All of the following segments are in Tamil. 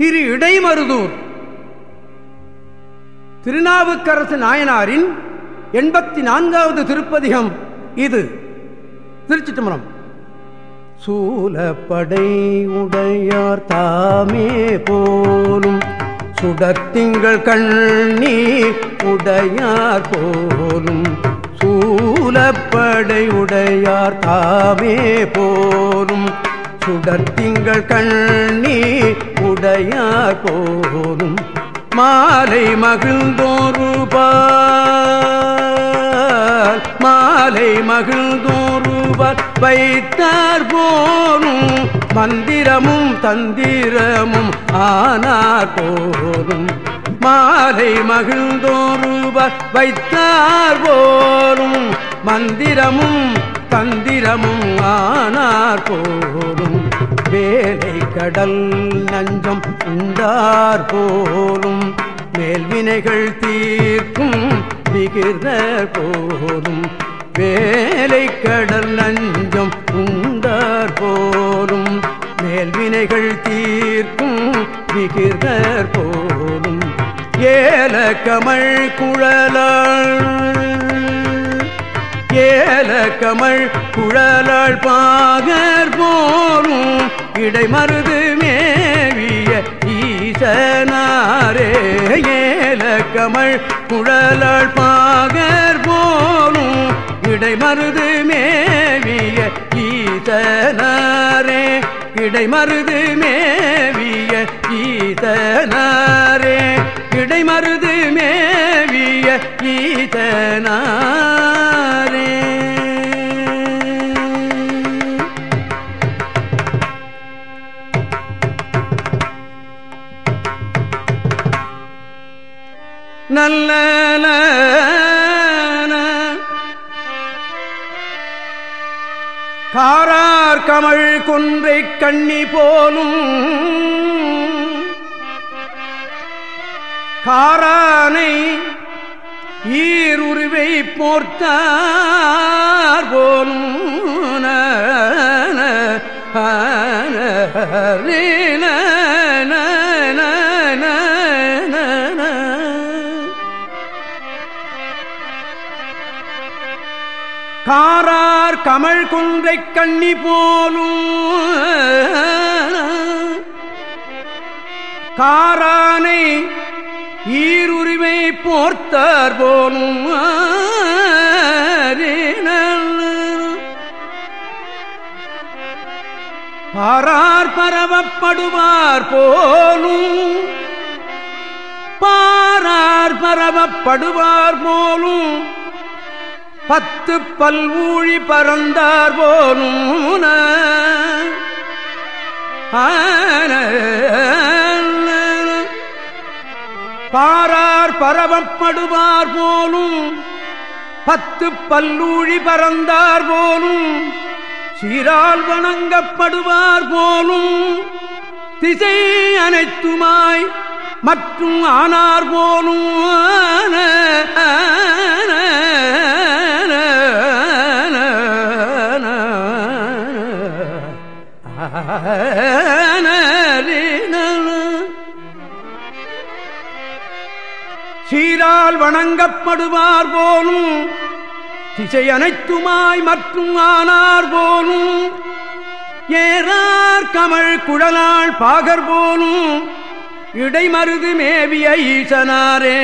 திரு இடைமருதூர். திருநாவுக்கரசு நாயனாரின் எண்பத்தி நான்காவது திருப்பதிகம் இது. திருச்சி தம்பரம் சூலப்படை உடையார் தாமே போலும் சுடத்திங்கள் கண்ணி உடையார் போலும் சூலப்படை உடையார் தாமே போலும் சுடத்திங்கள் கண்ணி உடையார் போலும் மாலை மகிழ்ந்தோருபார். மாலை மகிழ்ந்தோருபார். வைத்தார் போனும் மந்திரமும் தந்திரமும் ஆனார் போலும் மாலை மகிழ்ந்தோருபார். வைத்தார் போலும் மந்திரமும் தந்திரமும் ஆனார் போலும் வேலை கடல் நஞ்சம் உண்டார் போலும் மேல்வினைகள் தீர்க்கும் விகிர்த போலும் வேலை கடல் நஞ்சம் உண்டார் போலும் மேல்வினைகள் தீர்க்கும் விகிர்தர் போலும். ஏல கமல் குழலாள் ஏல கமல் குழலாள் பாகர் போலும் இடைமருது மேவிய ஈசனாரே ஏல கமல் குழலாள் பாகர் போலும் இடைமருது மேவிய ஈசனாரே இடைமருது மேவிய ஈசனாரே இடைமருது மேவிய ஈசனாரே. நல்ல காரார் கமழ் கொன்றை கண்ணி போலும். காரானை ஈருருவை போர்த்தார் போலும். காரார் கமல் குன்றை கண்ணி போலும். காரானை ஈருரிமை போர்த்தார் போலும். பாரார் பரவப்படுவார் போலும். பாரார் பரவப்படுவார் போலும். பத்து பல்வூழி பறந்தார் போனும் பாரார் பரவப்படுவார் போலும். பத்து பல்லூழி பறந்தார் போலும். சீரால் வணங்கப்படுவார் போலும். திசை அனைத்துமாய் மற்றும் ஆனார் போலும். ஆன. சீரால் வணங்கப்படுவார் போலும் திசை அனைத்துமாய் மற்றும் ஆனார் போலும் ஏறார் கமல் குழலாள் பாகர் போலும் இடைமருது மேவிய ஈசனாரே.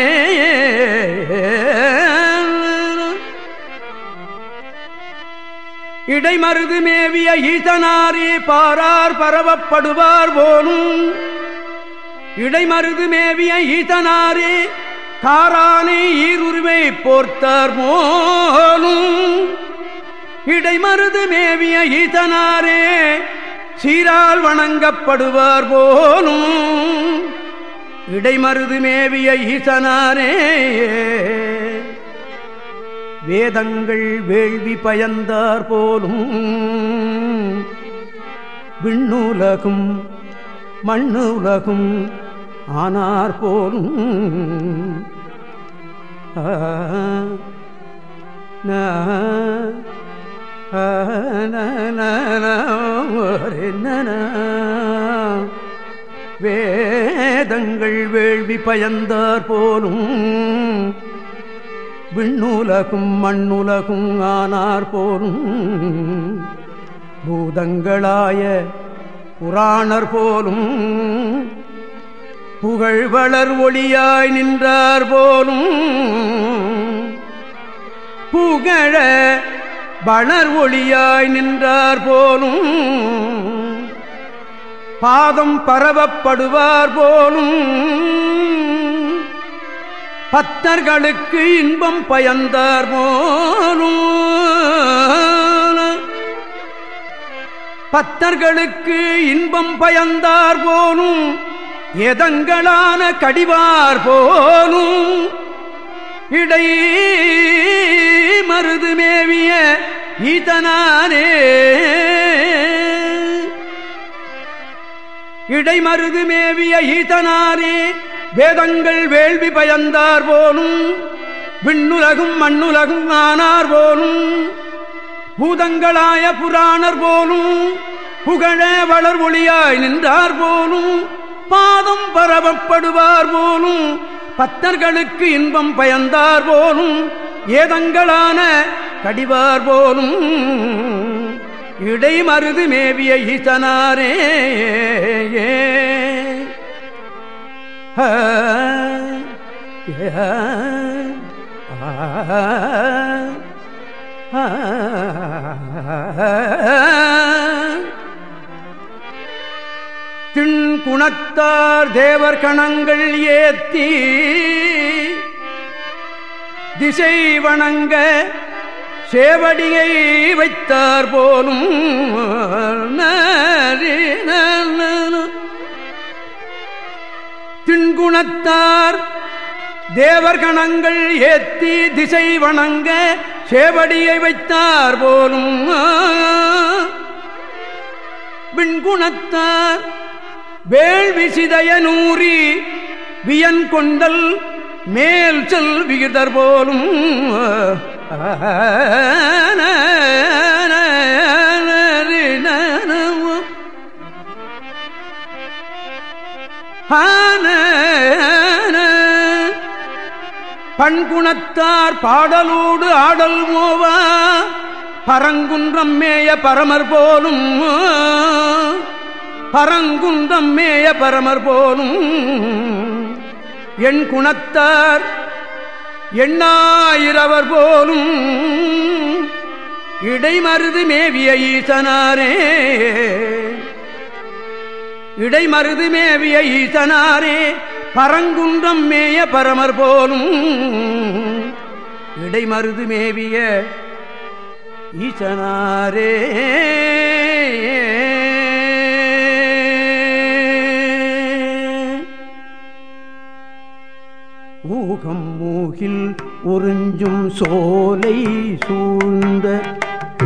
இடைமருது மேவிய ஈசனாரே பாரார் பரவப்படுவார் போலும் இடைமருது மேவிய ஈசனாரே காரானை ஈருரிமை போர்த்தார் போலும். இடைமருது மேவிய ஈதனாரே சீரால் வணங்கப்படுவார் போலும். இடைமருது மேவிய ஈசனாரே வேதங்கள் வேள்வி பயந்தார் போலும். விண்ணுலகும் மண்ணுலகும் ஆனார் போலும் வேதங்கள் வேள்வி பயந்தார் போலும் விண்ணுலகும் மண்ணுலகும் ஆனார் போலும் பூதங்களாய புராணர் போலும் புகழ் வளர் ஒளியாய் நின்றார் போலும். புகழ வளர் ஒளியாய் நின்றார் போலும். பாதம் பரவப்படுவார் போலும். பத்தர்களுக்கு இன்பம் பயந்தார் போலும். பத்தர்களுக்கு இன்பம் பயந்தார் போலும். எதங்களான கடிவார் போலும் இடை மருது மேவிய ஈதனானே. இடைமருது மேவிய ஈதனாரே வேதங்கள் வேள்வி பயந்தார் போலும் விண்ணுலகும் மண்ணுலகும் ஆனார் போலும் பூதங்களாய புராணர் போலும் புகழ வளர் ஒளியாய் நின்றார் போலும் பாதம் பரவப்படுவார் போலும் பத்தர்களுக்கு இன்பம் பயந்தார் போலும் ஏதங்களான கடிவார் போலும் இடைமருது மேவிய ஈசனாரே ஆ குணத்தார் தேவர் கணங்கள் ஏத்தி திசை வணங்க சேவடியை வைத்தார் போலும் திண்குணத்தார் தேவர் கணங்கள் ஏத்தி திசை வணங்க சேவடியை வைத்தார் போலும் விண்குணத்தார் வேள்விசிதய நூறி வியன் கொண்டல் மேல் செல் விகிதர் போலும். பண்குணத்தார் பாடலோடு ஆடல் மோவா பரங்குன்றம் மேய பரமர் போலும். பரங்குன்றம் மேய பரமர் போலும். என் குணத்தார் எண்ணாயிரவர் போலும். இடைமருது மேவிய ஈசனாரே. இடைமருது மேவிய ஈசனாரே. பரங்குன்றம் மேய பரமர் போலும். இடைமருது மேவிய ஈசனாரே. ஊகம் மூகில் உறிஞ்சும் சோலை சூழ்ந்த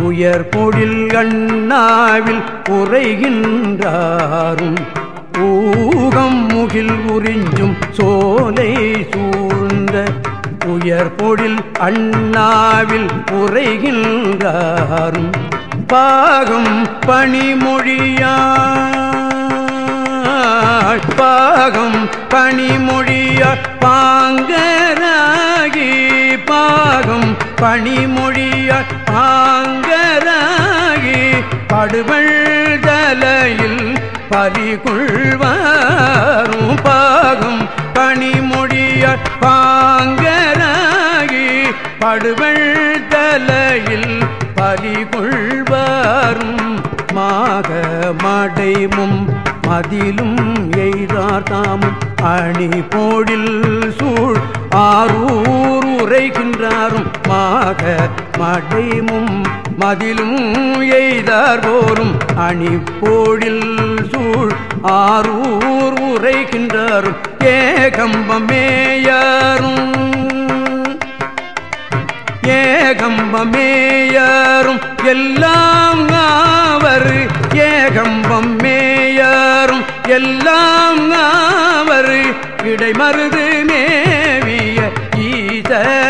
உயர் பொழில் கண்ணாவில் உரைகின்றாரும் ஊகம் முகில் உறிஞ்சும் சோலை சூழ்ந்த உயர் பொழில் அண்ணாவில் உரைகின்றாரும் பாகம் பணிமொழியா பாகம் பணிமொழிய பாங்கராகி பாகம் பணிமொழிய பாங்கராகி படுவள் ஜலையில் பறிகொள்வாரும் பாகம் பணிமொழிய பாங்கராகி படுவள் தலையில் பறிகொள்வாரும் மாக மடைமும் மதிலும் எய்தார் தாமும் அணி போடில் சூழ் ஆரூர் உரைகின்றாரும். மாக மடைமும் மதிலும் எய்தார் போலும் அணி போடில் சூழ் ஆரூர் உரைகின்றாரும். ஏகம்பமேயாரும். ஏகம்பமேயாரும். எல்லாம் ஆவர் ஏகம்பம் மேயாரும் எல்லாம் அவர் இடைமருது மேவிய ஈசனாரே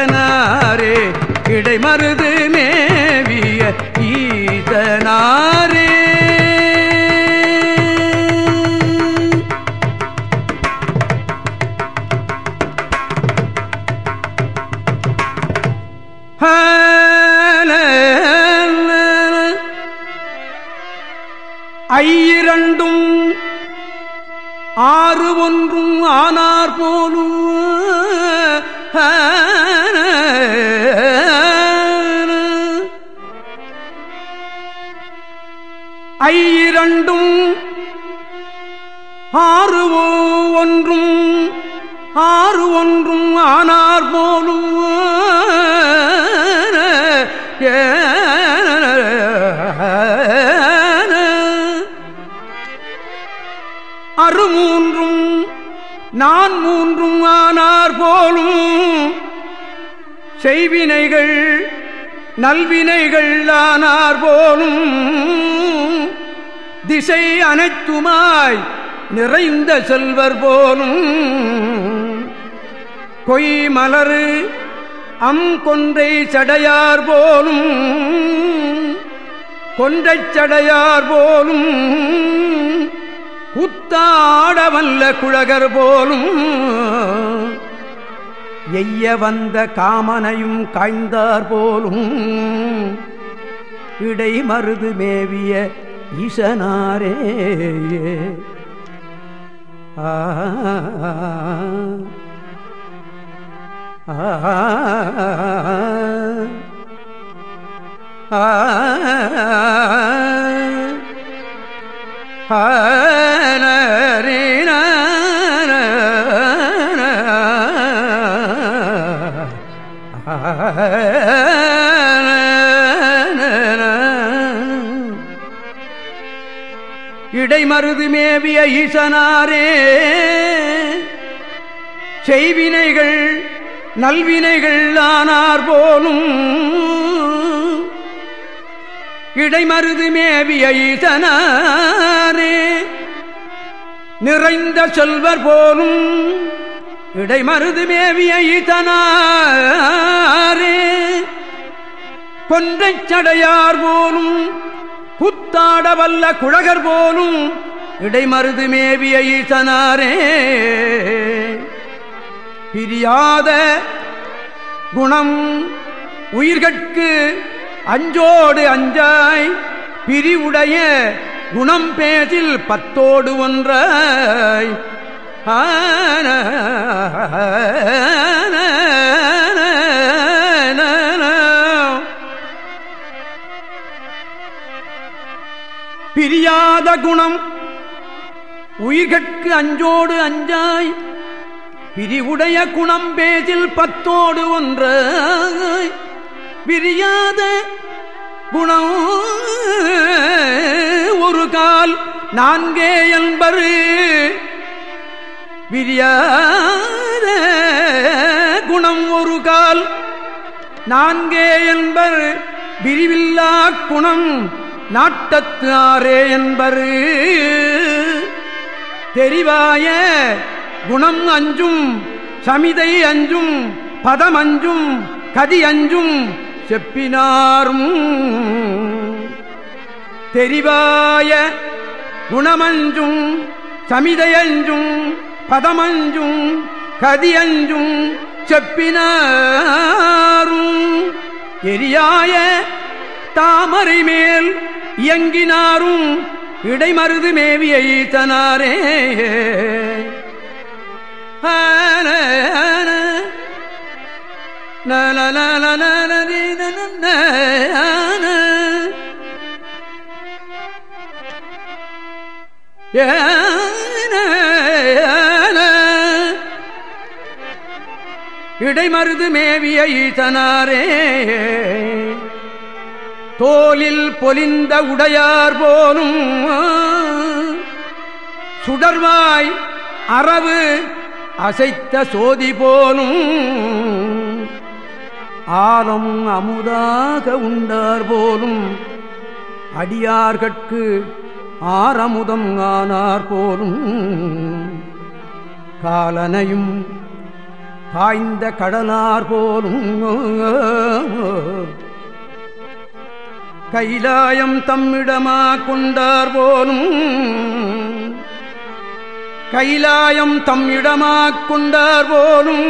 ஆறு ஒன்றும் ஆறு ஒன்றும் ஆனார் போலும் அறுமூன்றும் நான் மூன்றும் ஆனார் போலும் செய்வினைகள் நல்வினைகள் ஆனார் போலும் திசை அனைத்துமாய் நிறைந்த செல்வர் போலும் கொய் மலரு அம் கொன்றை சடையார் போலும் கொன்றைச் சடையார் போலும் குத்தாடவல்ல குழகர் போலும். எய்ய வந்த காமனையும் காய்ந்தார் போலும் இடை மருது மேவிய ஈசனாரே. ஆ இடைமருது மேவிய ஈசனாரே. செய்வினைகள் நல்வினைகள் ஆனார் போலும். இடைமருது மேவிய ஈசனாரே. நிறைந்த செல்வர் போலும் இடைமருது மேவிய ஈசனாரே. கொன்றைச் சடையார் போலும் புத்தாட வல்ல குழகர் போலும் இடைமருது மேவிய ஈசனாரே. பிரியாத குணம் உயிர்கட்கு அஞ்சோடு அஞ்சாய் பிரிவுடைய குணம் பேசில் பத்தோடு ஒன்றாய். ஆன பிரியாத குணம். உயிர்கட்கு அஞ்சோடு அஞ்சாய். பிரிவுடைய குணம் பேசில் பத்தோடு ஒன்று பிரியாத குணம் ஒரு கால் நான்கே என்பரு. பிரியாத குணம் ஒரு கால் நான்கே என்பர். பிரிவில்லா குணம் நாட்டத்து ஆரே என்பரு. தெரிவாய குணம் அஞ்சும் சமிதை அஞ்சும் பதம் அஞ்சும் கதி அஞ்சும் செப்பினாரும். தெரிவாய குணமஞ்சும் சமிதையஞ்சும் பதமஞ்சும் கதியஞ்சும் செப்பினாரும். எரியாய தாமரை மேல் இயங்கினாரும் இடைமருது மேவிய ஈத்தனாரே இடைமருது மேவிய ஈசனாரே தோலில் பொலிந்த உடையார் போலும் சுடர்வாய் அரவு அசைத்த சோதி போலும் ஆலம் அமுதாக உண்டார் போலும் அடியார்கட்கு ஆரமுதம் ஆனார் போலும். காலனையும் காய்ந்த கடலார் போலும் கைலாயம் தம்மிடமா கொண்டார் போலும் கைலாயம் தம்மிடமா கொண்டார் போலும்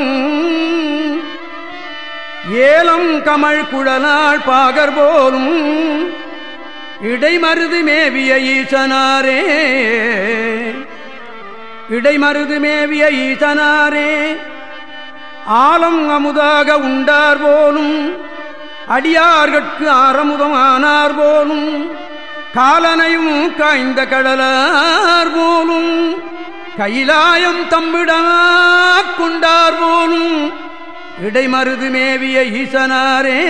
ஏலம் கமல் குழலாள் பாகர் போலும் இடைமருது மேவிய ஈசனாரே. இடைமருது மேவிய ஈசனாரே. ஆலம் அமுதாக உண்டார் போலும் அடியார்கட்கு ஆரமுதமானார் போலும் காலனையும் காய்ந்த கடலார் போலும் கைலாயம் தம்மிடமா கொண்டார் போலும் இடைமருது மேவிய ஈசனாரே.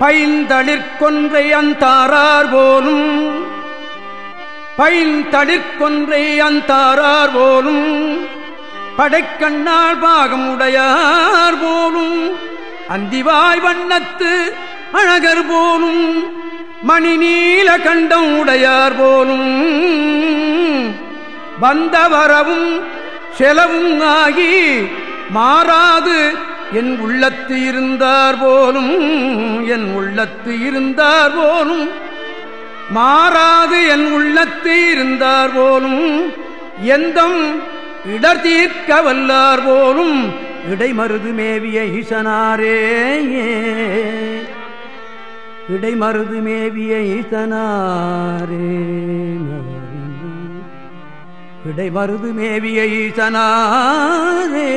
பைந்தளிர்கொன்றை அந்தாரார் போலும் பைந்தளிர்கொன்றை அந்தாரார் போலும் படைக்கண்ணால் பாகம் உடையார் போலும் அந்திவாய் வண்ணத்து அழகர் போலும் மணி நீல கண்டம் உடையார் போலும். வந்தவரவும் செலவும் ஆகி மாறாது என் உள்ளத்து இருந்தார் போலும் என் உள்ளத்து இருந்தார் போலும். மாறாது என் உள்ளத்து இருந்தார் போலும் எந்தம் இடர் தீர்க்க வல்லார் போலும் இடைமருது மேவிய ஈசனாரே இடைமருது மேவிய ஈசனாரே இடைமருது மேவிய ஈசனாரே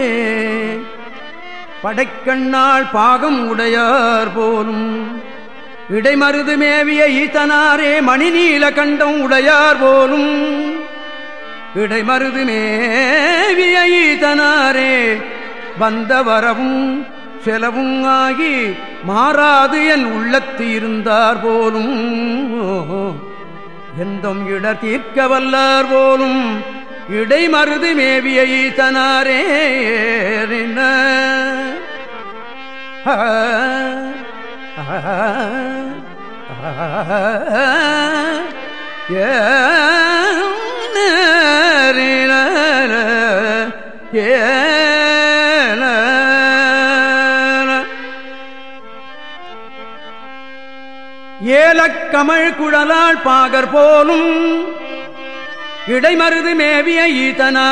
படைக்கண்ணால் பாகம் உடையார் போலும் இடைமருது மேவிய ஈசனாரே மணிநீல கண்டம் உடையார் போலும். இடைமருது மேவிய ஈத்தனாரே வந்த வரவும் செலவும் ஆகி மாறாது என் உள்ளத்து இருந்தார் போலும். எந்தம் இட தீர்க்க வல்லார் போலும். இடைமருது மேவிய ஈத்தனாரே ஈசனாரே ஏலக்கமழ் குழலால் பாகர் போலும் இடைமருது மேவிய ஈதனா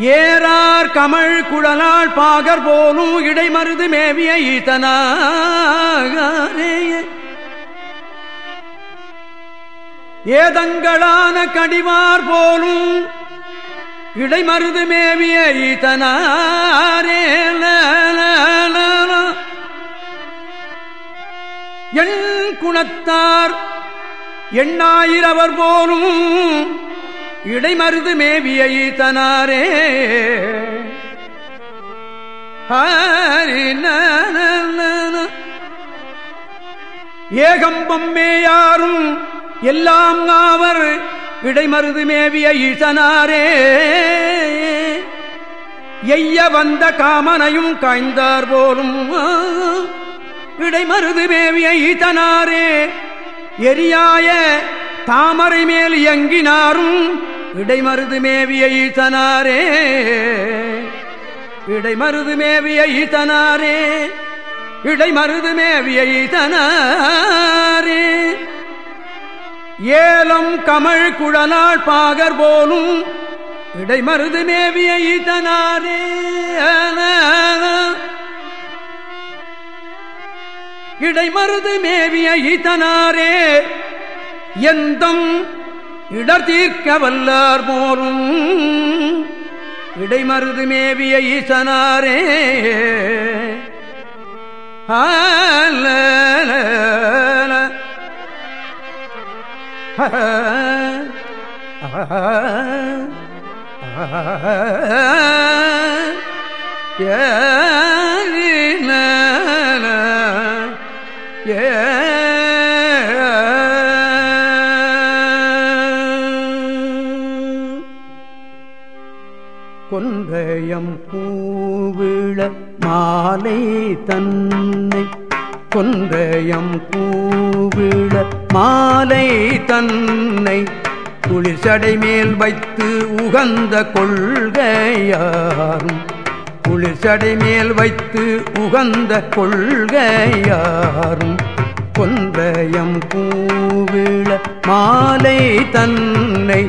ஏறார் கமழ் குழலால் பாகர் போலும் இடைமருது மேவிய ஈதனாரே ஏதங்களான கடிவார் போலும் இடைமருது மேவிய ஈதனாரே. எண் குணத்தார் எண்ணாயிரவர் போலும் இடைமருது மேவிய ஈத்தனாரே ஏகம்பம் மேயாரும் எல்லாம் ஆவர் இடைமருது மேவிய ஈசனாரே எய்ய வந்த காமனையும் காய்ந்தார் போலும் இடைமருது மேவிய ஈசனாரே எரியாய தாமரை மேல் இயங்கினாரும் இடைமருது மேவிய ஈசனாரே இடைமருது மேவிய ஈசனாரே இடைமருது மேவிய ஈசனாரே ஏலம் கமழ் குழலாள் பாகர் போலும் இடைமருது மேவிய ஈசனாரே இடைமருது மேவிய ஈத்தனாரே. எந்தம் இடர் தீர்க்க வல்லார் போலும். இடைமருது மேவிய ஈசனாரே. ஏ ஏ கொன்றையம் பூவிழ மாலை தன்னை. கொன்றையம் பூவிழ மாலை தன்னை. குளிர்ச்சடை மேல் வைத்து உகந்த கொள்கையாரும். குளிர்ச்சடை மேல் வைத்து உகந்த கொள்கையாரும். கொன்றயம் பூவிழ மாலை தன்னை.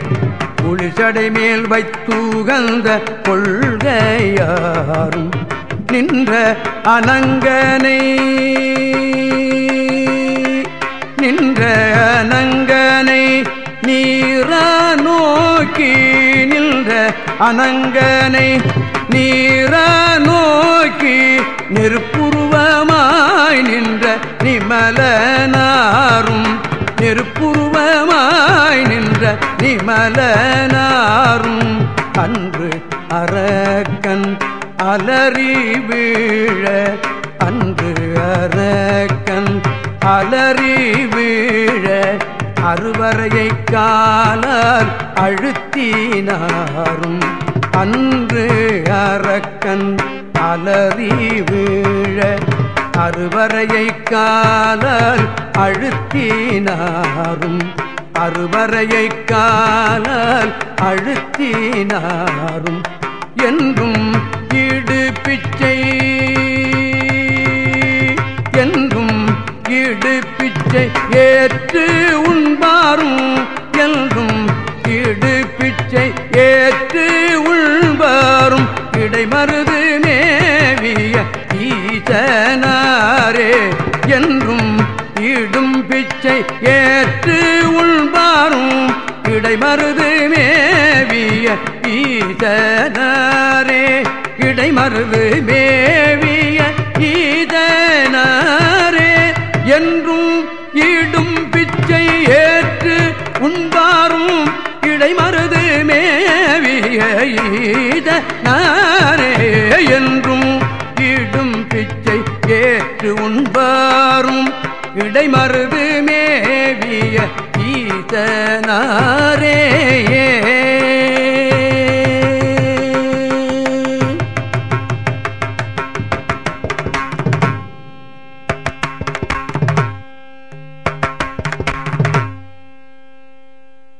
குளிர்ச்சடை மேல் வைத்துகந்த கொள்கையாரும் நின்ற அனங்கனை. நின்ற அனங்கனை நீர நோக்கி நின்ற அனங்கனை. நீர நோக்கி நெருப்புருவமாய் நின்ற நிமலனாரும் நெருப்புருவமாய் நின்ற நிமலனாரும் அன்று அரக்கன் அலறி வீழ அன்று அரக்கன் அலறி வீழ அறுவரையை காலால் அழுத்தினாரும். அன்று அரக்கன் அலறி வீழ அறுவரையை காலர் அழுத்தினாரும். அறுவரையை காலர் அழுத்தினாரும். என்றும் ஈடு பிச்சை என்றும் ஈடு பிச்சை ஏற்று உண்பாரும். என்றும் ஈடு பிச்சை ஏற்று உள்வாரும் இடைமருது பிச்சை ஏற்று உள்வாரும் இடைமருது மேவிய ஈதனாரே. இடைமருது மேவிய ஈதனரே. என்றும் ஈடும் பிச்சை ஏற்று உண்பாரும் இடைமருது மேவிய ஈதனாரே. என்றும் ஈடும் பிச்சை ஏற்று உண்பாரும் இடைமருது மேவிய ஈசனாரே